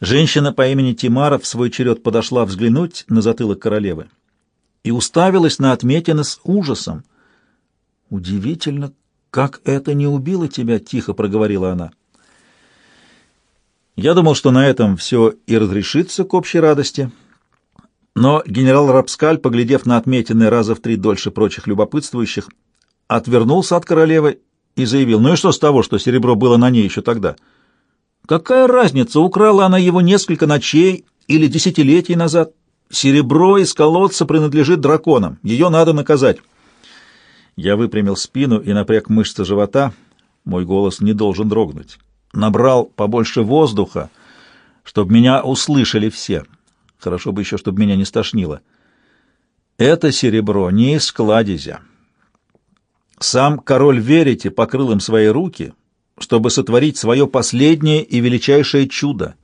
Женщина по имени Тимара в свой черед подошла взглянуть на затылок королевы и уставилась на отметины с ужасом. «Удивительно, как это не убило тебя!» — тихо проговорила она. Я думал, что на этом все и разрешится к общей радости. Но генерал Рапскаль, поглядев на отметины раза в три дольше прочих любопытствующих, отвернулся от королевы и заявил, ну и что с того, что серебро было на ней еще тогда? Какая разница, украла она его несколько ночей или десятилетий назад? Серебро из колодца принадлежит драконам, ее надо наказать. Я выпрямил спину и напряг мышцы живота, мой голос не должен дрогнуть набрал побольше воздуха, чтобы меня услышали все. Хорошо бы еще, чтобы меня не стошнило. Это серебро не из кладезя. Сам король Верите покрыл им свои руки, чтобы сотворить свое последнее и величайшее чудо.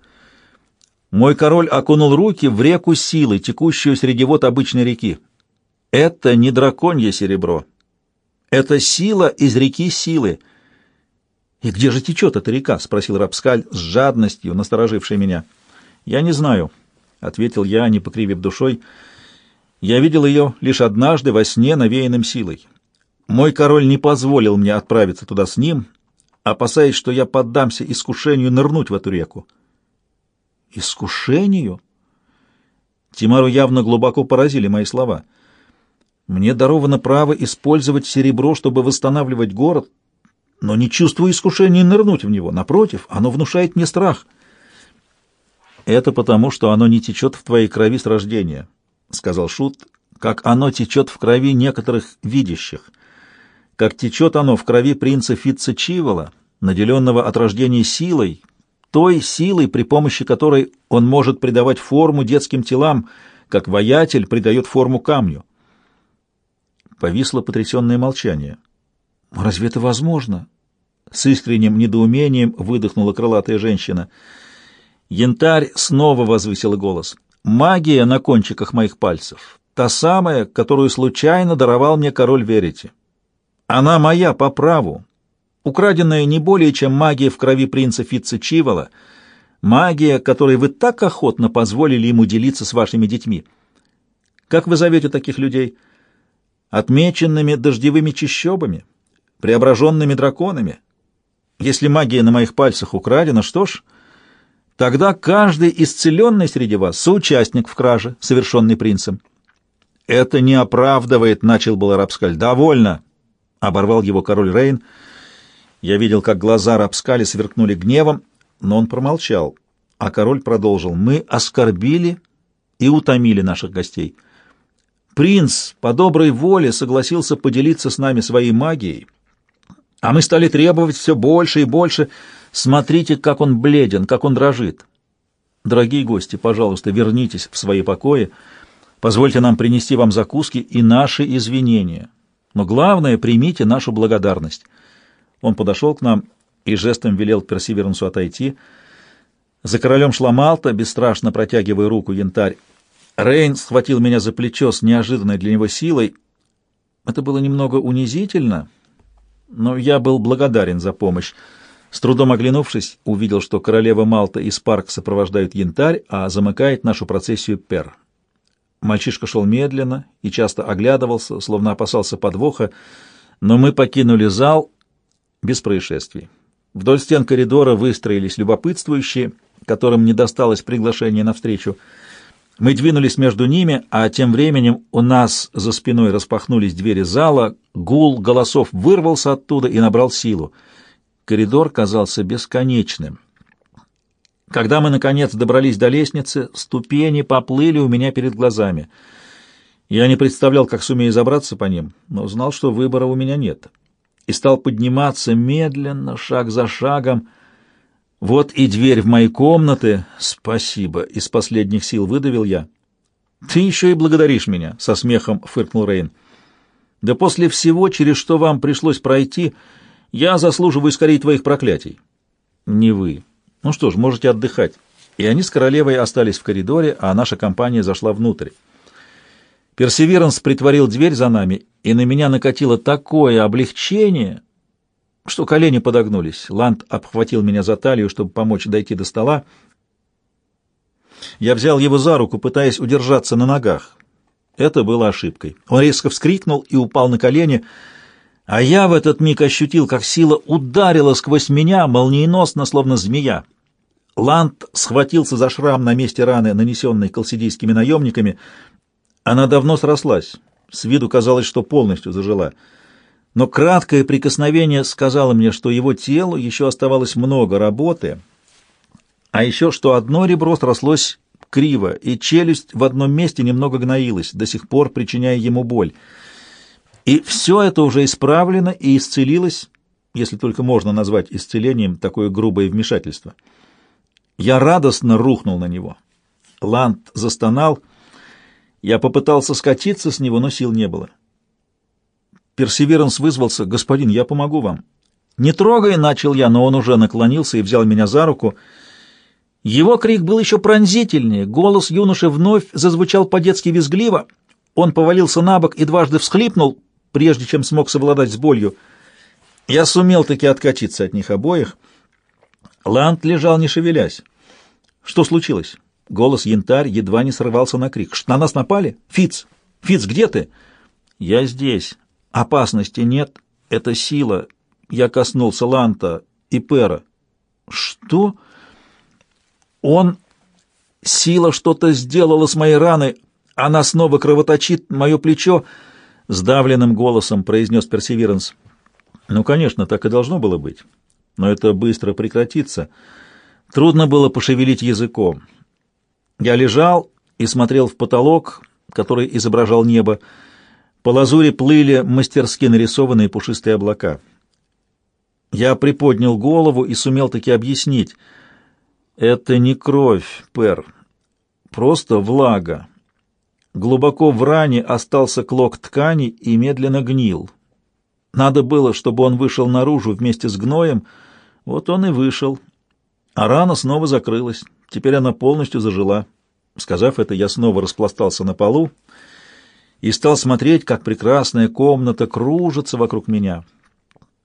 Мой король окунул руки в реку силы, текущую среди вод обычной реки. Это не драконье серебро. Это сила из реки силы — «И где же течет эта река?» — спросил Рапскаль с жадностью, насторожившей меня. «Я не знаю», — ответил я, не покривив душой. «Я видел ее лишь однажды во сне, навеянным силой. Мой король не позволил мне отправиться туда с ним, опасаясь, что я поддамся искушению нырнуть в эту реку». «Искушению?» Тимару явно глубоко поразили мои слова. «Мне даровано право использовать серебро, чтобы восстанавливать город, но не чувствую искушения нырнуть в него. Напротив, оно внушает мне страх. Это потому, что оно не течет в твоей крови с рождения, — сказал Шут, — как оно течет в крови некоторых видящих, как течет оно в крови принца Фитца Чивола, наделенного от рождения силой, той силой, при помощи которой он может придавать форму детским телам, как воятель придает форму камню. Повисло потрясенное молчание. — «Разве это возможно?» С искренним недоумением выдохнула крылатая женщина. Янтарь снова возвысила голос. «Магия на кончиках моих пальцев. Та самая, которую случайно даровал мне король Верите. Она моя по праву, украденная не более, чем магия в крови принца Фитца Чивола, магия, которой вы так охотно позволили ему делиться с вашими детьми. Как вы зовете таких людей? Отмеченными дождевыми чащобами?» преображенными драконами. Если магия на моих пальцах украдена, что ж, тогда каждый исцеленный среди вас соучастник в краже, совершенной принцем. Это не оправдывает, начал был Рапскаль. Довольно, оборвал его король Рейн. Я видел, как глаза Рапскали сверкнули гневом, но он промолчал, а король продолжил. Мы оскорбили и утомили наших гостей. Принц по доброй воле согласился поделиться с нами своей магией, а мы стали требовать все больше и больше. Смотрите, как он бледен, как он дрожит. Дорогие гости, пожалуйста, вернитесь в свои покои. Позвольте нам принести вам закуски и наши извинения. Но главное, примите нашу благодарность. Он подошел к нам и жестом велел Персивернсу отойти. За королем шла Малта, бесстрашно протягивая руку янтарь. Рейн схватил меня за плечо с неожиданной для него силой. Это было немного унизительно, но я был благодарен за помощь. С трудом оглянувшись, увидел, что королева Малта и Спарк сопровождают янтарь, а замыкает нашу процессию Пер. Мальчишка шел медленно и часто оглядывался, словно опасался подвоха, но мы покинули зал без происшествий. Вдоль стен коридора выстроились любопытствующие, которым не досталось приглашения на встречу. Мы двинулись между ними, а тем временем у нас за спиной распахнулись двери зала, гул голосов вырвался оттуда и набрал силу. Коридор казался бесконечным. Когда мы, наконец, добрались до лестницы, ступени поплыли у меня перед глазами. Я не представлял, как сумею забраться по ним, но знал, что выбора у меня нет. И стал подниматься медленно, шаг за шагом, вот и дверь в мои комнаты. Спасибо. Из последних сил выдавил я. Ты еще и благодаришь меня, со смехом фыркнул Рейн. Да после всего, через что вам пришлось пройти, я заслуживаю скорее твоих проклятий. Не вы. Ну что ж, можете отдыхать. И они с королевой остались в коридоре, а наша компания зашла внутрь. Персеверанс притворил дверь за нами, и на меня накатило такое облегчение, что колени подогнулись. Ланд обхватил меня за талию, чтобы помочь дойти до стола. Я взял его за руку, пытаясь удержаться на ногах. Это было ошибкой. Он резко вскрикнул и упал на колени, а я в этот миг ощутил, как сила ударила сквозь меня, молниеносно, словно змея. Ланд схватился за шрам на месте раны, нанесенной колсидийскими наемниками. Она давно срослась. С виду казалось, что полностью зажила. Но краткое прикосновение сказало мне, что его телу еще оставалось много работы, а еще что одно ребро срослось криво, и челюсть в одном месте немного гноилась, до сих пор причиняя ему боль. И все это уже исправлено и исцелилось, если только можно назвать исцелением такое грубое вмешательство. Я радостно рухнул на него. Ланд застонал. Я попытался скатиться с него, но сил не было. Персеверанс вызвался. «Господин, я помогу вам». «Не трогай!» — начал я, но он уже наклонился и взял меня за руку. Его крик был еще пронзительнее. Голос юноши вновь зазвучал по-детски визгливо. Он повалился на бок и дважды всхлипнул, прежде чем смог совладать с болью. Я сумел таки откатиться от них обоих. Ланд лежал, не шевелясь. Что случилось? Голос янтарь едва не срывался на крик. На нас напали? Фиц! Фиц, где ты? Я здесь. Опасности нет. Это сила. Я коснулся Ланта и Пера. Что? Он... Сила что-то сделала с моей раной. Она снова кровоточит мое плечо. Сдавленным голосом произнес Персеверанс. Ну, конечно, так и должно было быть. Но это быстро прекратится. Трудно было пошевелить языком. Я лежал и смотрел в потолок, который изображал небо. По лазури плыли мастерски нарисованные пушистые облака. Я приподнял голову и сумел таки объяснить. Это не кровь, Пер, просто влага. Глубоко в ране остался клок ткани и медленно гнил. Надо было, чтобы он вышел наружу вместе с гноем, вот он и вышел, а рана снова закрылась. Теперь она полностью зажила. Сказав это, я снова распластался на полу и стал смотреть, как прекрасная комната кружится вокруг меня.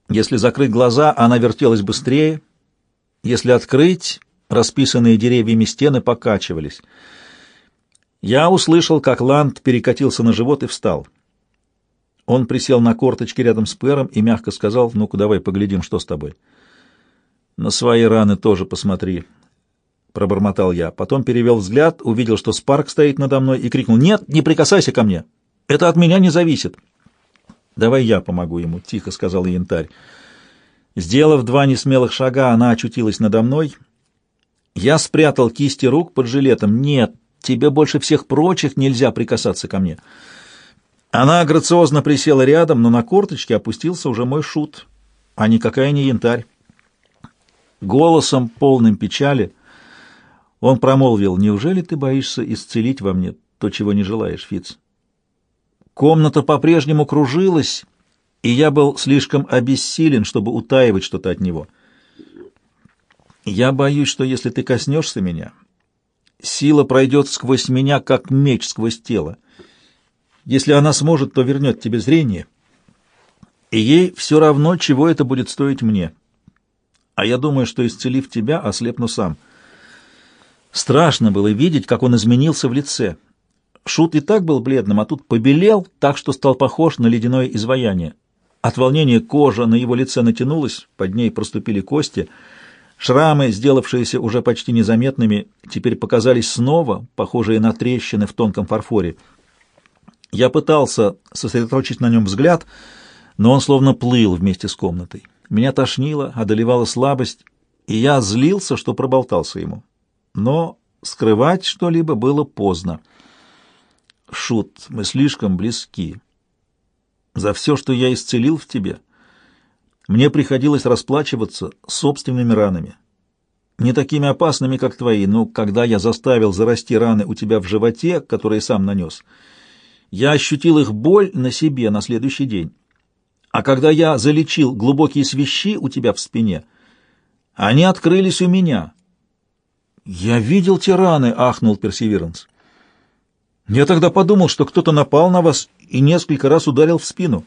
Если закрыть глаза, она вертелась быстрее. Если открыть, расписанные деревьями стены покачивались. Я услышал, как Ланд перекатился на живот и встал. Он присел на корточки рядом с Пером и мягко сказал, «Ну-ка, давай поглядим, что с тобой». На свои раны тоже посмотри, пробормотал я. Потом перевел взгляд, увидел, что Спарк стоит надо мной и крикнул: "Нет, не прикасайся ко мне. Это от меня не зависит". "Давай я помогу ему", тихо сказал Янтарь. Сделав два несмелых шага, она очутилась надо мной. Я спрятал кисти рук под жилетом. "Нет, тебе больше всех прочих нельзя прикасаться ко мне". Она грациозно присела рядом, но на корточке опустился уже мой шут, а никакая не янтарь. Голосом, полным печали, он промолвил, «Неужели ты боишься исцелить во мне то, чего не желаешь, Фиц?» Комната по-прежнему кружилась, и я был слишком обессилен, чтобы утаивать что-то от него. «Я боюсь, что если ты коснешься меня, сила пройдет сквозь меня, как меч сквозь тело. Если она сможет, то вернет тебе зрение, и ей все равно, чего это будет стоить мне» а я думаю, что, исцелив тебя, ослепну сам. Страшно было видеть, как он изменился в лице. Шут и так был бледным, а тут побелел, так что стал похож на ледяное изваяние. От волнения кожа на его лице натянулась, под ней проступили кости. Шрамы, сделавшиеся уже почти незаметными, теперь показались снова, похожие на трещины в тонком фарфоре. Я пытался сосредоточить на нем взгляд, но он словно плыл вместе с комнатой. Меня тошнило, одолевала слабость, и я злился, что проболтался ему. Но скрывать что-либо было поздно. Шут, мы слишком близки. За все, что я исцелил в тебе, мне приходилось расплачиваться собственными ранами. Не такими опасными, как твои, но когда я заставил зарасти раны у тебя в животе, которые сам нанес, я ощутил их боль на себе на следующий день. А когда я залечил глубокие свищи у тебя в спине, они открылись у меня. Я видел те раны, ахнул Персеверанс. Я тогда подумал, что кто-то напал на вас и несколько раз ударил в спину.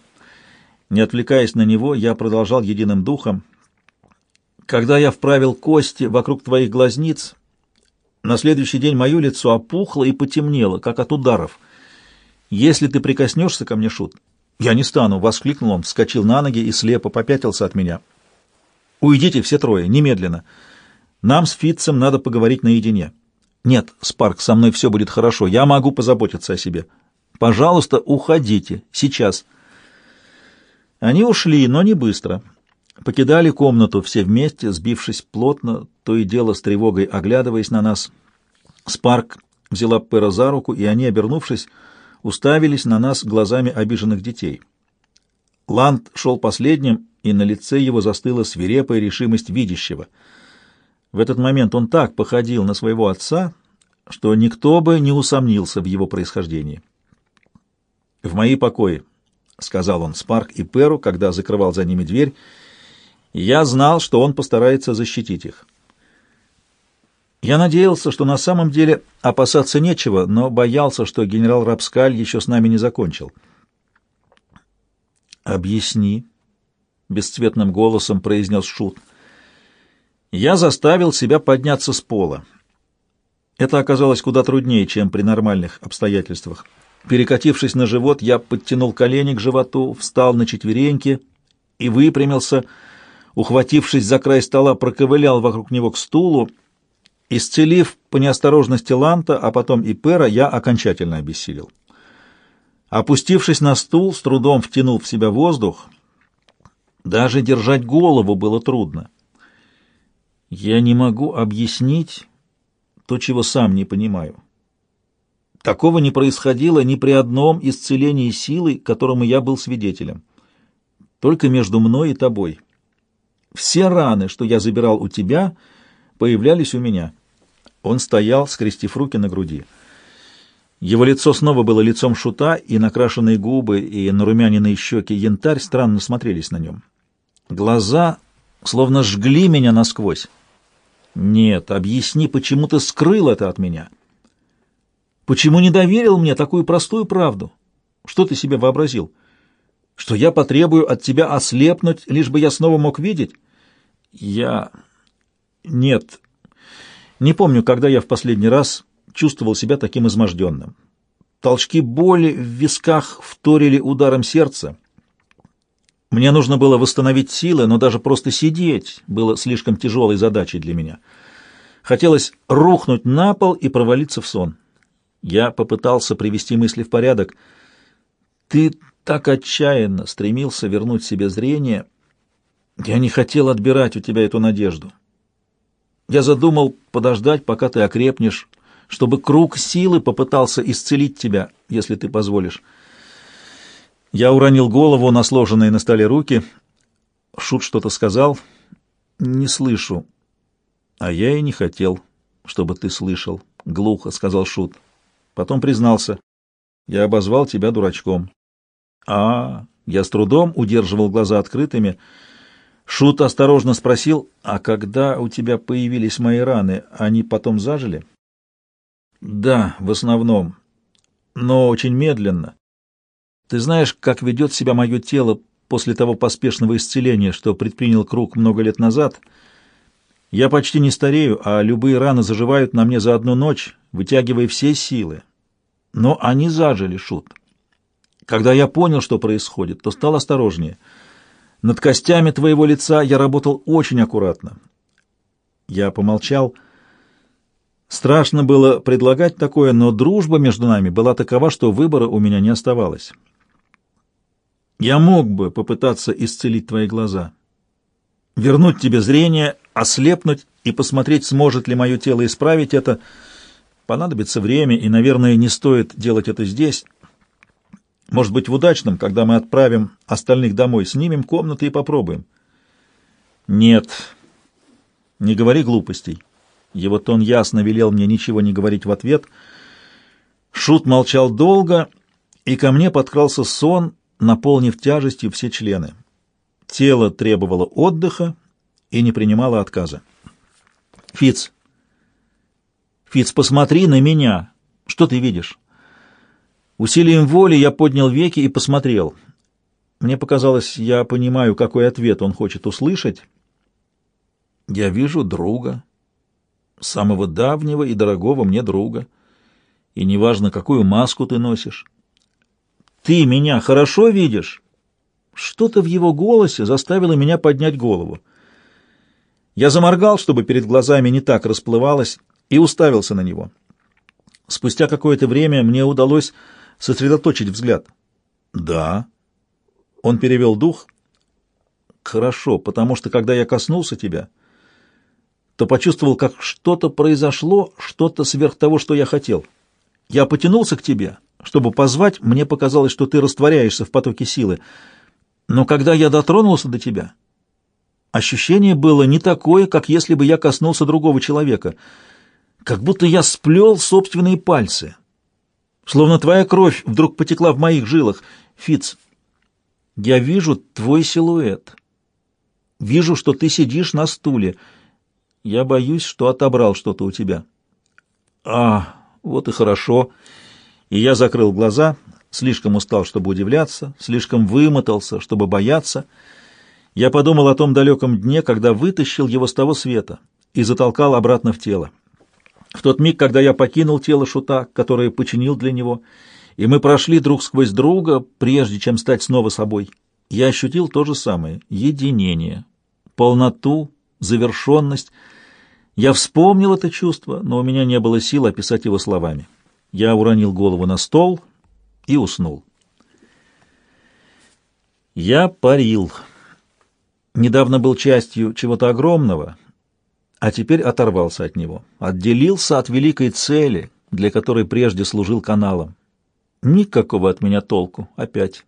Не отвлекаясь на него, я продолжал единым духом. Когда я вправил кости вокруг твоих глазниц, На следующий день мое лицо опухло и потемнело, как от ударов. «Если ты прикоснешься ко мне, Шут...» «Я не стану!» — воскликнул он, вскочил на ноги и слепо попятился от меня. «Уйдите все трое, немедленно. Нам с Фитцем надо поговорить наедине». «Нет, Спарк, со мной все будет хорошо. Я могу позаботиться о себе. Пожалуйста, уходите. Сейчас». Они ушли, но не быстро. Покидали комнату все вместе, сбившись плотно, то и дело с тревогой оглядываясь на нас. Спарк взяла Пэра за руку, и они, обернувшись, уставились на нас глазами обиженных детей. Ланд шел последним, и на лице его застыла свирепая решимость видящего. В этот момент он так походил на своего отца, что никто бы не усомнился в его происхождении. «В мои покои», — сказал он Спарк и Перу, когда закрывал за ними дверь, — «я знал, что он постарается защитить их». Я надеялся, что на самом деле опасаться нечего, но боялся, что генерал Рапскаль еще с нами не закончил. «Объясни», — бесцветным голосом произнес Шут. Я заставил себя подняться с пола. Это оказалось куда труднее, чем при нормальных обстоятельствах. Перекатившись на живот, я подтянул колени к животу, встал на четвереньки и выпрямился, ухватившись за край стола, проковылял вокруг него к стулу, Исцелив по неосторожности Ланта, а потом и Пера, я окончательно обессилел. Опустившись на стул, с трудом втянул в себя воздух. Даже держать голову было трудно. Я не могу объяснить то, чего сам не понимаю. Такого не происходило ни при одном исцелении силы, которому я был свидетелем. Только между мной и тобой. Все раны, что я забирал у тебя, появлялись у меня. Он стоял, скрестив руки на груди. Его лицо снова было лицом шута, и накрашенные губы, и нарумяненные щеки янтарь странно смотрелись на нем. Глаза словно жгли меня насквозь. Нет, объясни, почему ты скрыл это от меня? Почему не доверил мне такую простую правду? Что ты себе вообразил? Что я потребую от тебя ослепнуть, лишь бы я снова мог видеть? Я... Нет, не помню, когда я в последний раз чувствовал себя таким изможденным. Толчки боли в висках вторили ударом сердца. Мне нужно было восстановить силы, но даже просто сидеть было слишком тяжелой задачей для меня. Хотелось рухнуть на пол и провалиться в сон. Я попытался привести мысли в порядок. Ты так отчаянно стремился вернуть себе зрение. Я не хотел отбирать у тебя эту надежду. Я задумал подождать, пока ты окрепнешь, чтобы круг силы попытался исцелить тебя, если ты позволишь. Я уронил голову на сложенные на столе руки. Шут что-то сказал. Не слышу. А я и не хотел, чтобы ты слышал. Глухо сказал Шут. Потом признался. Я обозвал тебя дурачком. А, я с трудом удерживал глаза открытыми, — Шут осторожно спросил, «А когда у тебя появились мои раны, они потом зажили?» «Да, в основном, но очень медленно. Ты знаешь, как ведет себя мое тело после того поспешного исцеления, что предпринял круг много лет назад? Я почти не старею, а любые раны заживают на мне за одну ночь, вытягивая все силы. Но они зажили, Шут. Когда я понял, что происходит, то стал осторожнее». Над костями твоего лица я работал очень аккуратно. Я помолчал. Страшно было предлагать такое, но дружба между нами была такова, что выбора у меня не оставалось. Я мог бы попытаться исцелить твои глаза, вернуть тебе зрение, ослепнуть и посмотреть, сможет ли мое тело исправить это. Понадобится время, и, наверное, не стоит делать это здесь. Может быть, в удачном, когда мы отправим остальных домой, снимем комнаты и попробуем. Нет, не говори глупостей. Его тон ясно велел мне ничего не говорить в ответ. Шут молчал долго, и ко мне подкрался сон, наполнив тяжестью все члены. Тело требовало отдыха и не принимало отказа. Фиц, Фиц, посмотри на меня. Что ты видишь? Усилием воли я поднял веки и посмотрел. Мне показалось, я понимаю, какой ответ он хочет услышать. Я вижу друга. самого давнего и дорогого мне друга. И неважно, какую маску ты носишь. Ты меня хорошо видишь? Что-то в его голосе заставило меня поднять голову. Я заморгал, чтобы перед глазами не так расплывалось, и уставился на него. Спустя какое-то время мне удалось сосредоточить взгляд. «Да». Он перевел дух. «Хорошо, потому что, когда я коснулся тебя, то почувствовал, как что-то произошло, что-то сверх того, что я хотел. Я потянулся к тебе, чтобы позвать, мне показалось, что ты растворяешься в потоке силы. Но когда я дотронулся до тебя, ощущение было не такое, как если бы я коснулся другого человека, как будто я сплел собственные пальцы. Словно твоя кровь вдруг потекла в моих жилах. Фиц, я вижу твой силуэт. Вижу, что ты сидишь на стуле. Я боюсь, что отобрал что-то у тебя. А, вот и хорошо. И я закрыл глаза, слишком устал, чтобы удивляться, слишком вымотался, чтобы бояться. Я подумал о том далеком дне, когда вытащил его с того света и затолкал обратно в тело. В тот миг, когда я покинул тело шута, которое починил для него, и мы прошли друг сквозь друга, прежде чем стать снова собой, я ощутил то же самое — единение, полноту, завершенность. Я вспомнил это чувство, но у меня не было сил описать его словами. Я уронил голову на стол и уснул. Я парил. Недавно был частью чего-то огромного — а теперь оторвался от него, отделился от великой цели, для которой прежде служил каналом. Никакого от меня толку, опять.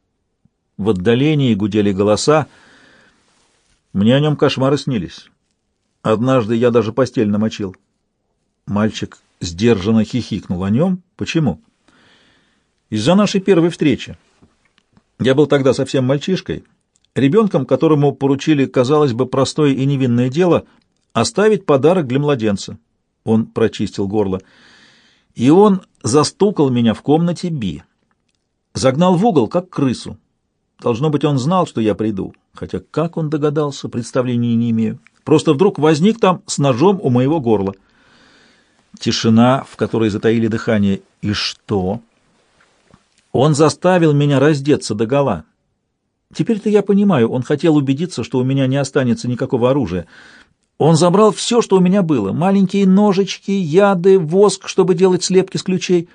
В отдалении гудели голоса. Мне о нем кошмары снились. Однажды я даже постель намочил. Мальчик сдержанно хихикнул о нем. Почему? Из-за нашей первой встречи. Я был тогда совсем мальчишкой, ребенком, которому поручили, казалось бы, простое и невинное дело — оставить подарок для младенца. Он прочистил горло. И он застукал меня в комнате Би. Загнал в угол, как крысу. Должно быть, он знал, что я приду. Хотя как он догадался, представления не имею. Просто вдруг возник там с ножом у моего горла. Тишина, в которой затаили дыхание. И что? Он заставил меня раздеться догола. Теперь-то я понимаю, он хотел убедиться, что у меня не останется никакого оружия. Он забрал все, что у меня было. Маленькие ножички, яды, воск, чтобы делать слепки с ключей.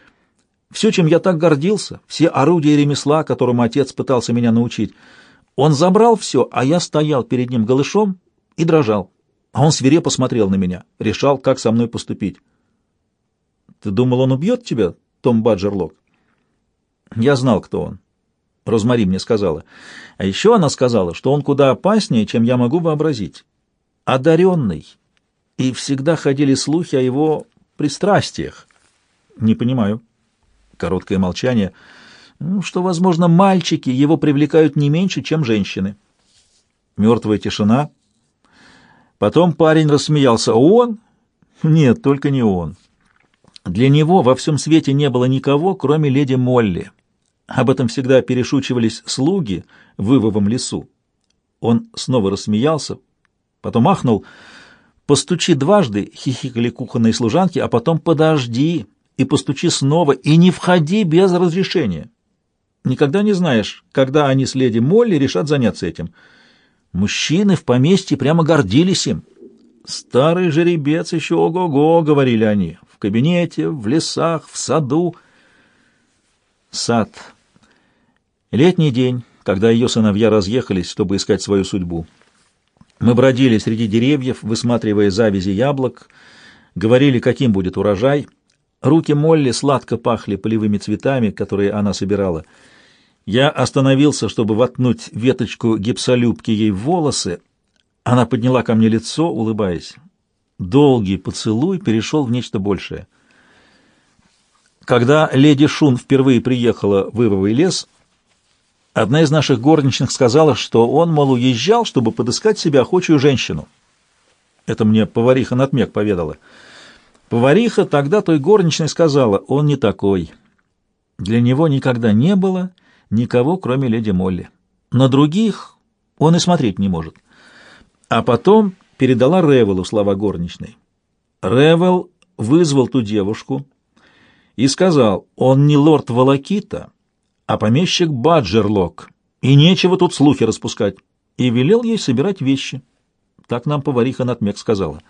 Все, чем я так гордился, все орудия ремесла, которому отец пытался меня научить. Он забрал все, а я стоял перед ним голышом и дрожал. А он свирепо смотрел на меня, решал, как со мной поступить. «Ты думал, он убьет тебя, Том Баджерлок?» Я знал, кто он. Розмари мне сказала. А еще она сказала, что он куда опаснее, чем я могу вообразить одаренный, и всегда ходили слухи о его пристрастиях. Не понимаю. Короткое молчание. Ну, что, возможно, мальчики его привлекают не меньше, чем женщины. Мертвая тишина. Потом парень рассмеялся. Он? Нет, только не он. Для него во всем свете не было никого, кроме леди Молли. Об этом всегда перешучивались слуги в Ивовом лесу. Он снова рассмеялся, Потом ахнул. «Постучи дважды», — хихикали кухонные служанки, «а потом подожди и постучи снова, и не входи без разрешения. Никогда не знаешь, когда они с леди Молли решат заняться этим. Мужчины в поместье прямо гордились им. Старый жеребец еще ого-го, — говорили они, — в кабинете, в лесах, в саду. Сад. Летний день, когда ее сыновья разъехались, чтобы искать свою судьбу. Мы бродили среди деревьев, высматривая завязи яблок, говорили, каким будет урожай. Руки Молли сладко пахли полевыми цветами, которые она собирала. Я остановился, чтобы воткнуть веточку гипсолюбки ей в волосы. Она подняла ко мне лицо, улыбаясь. Долгий поцелуй перешел в нечто большее. Когда леди Шун впервые приехала в Ивовый лес, Одна из наших горничных сказала, что он, мол, уезжал, чтобы подыскать себе охочую женщину. Это мне повариха Натмек поведала. Повариха тогда той горничной сказала, он не такой. Для него никогда не было никого, кроме леди Молли. На других он и смотреть не может. А потом передала Ревелу слова горничной. Ревел вызвал ту девушку и сказал, он не лорд Волокита, а помещик Баджерлок, и нечего тут слухи распускать, и велел ей собирать вещи. Так нам повариха Натмек сказала.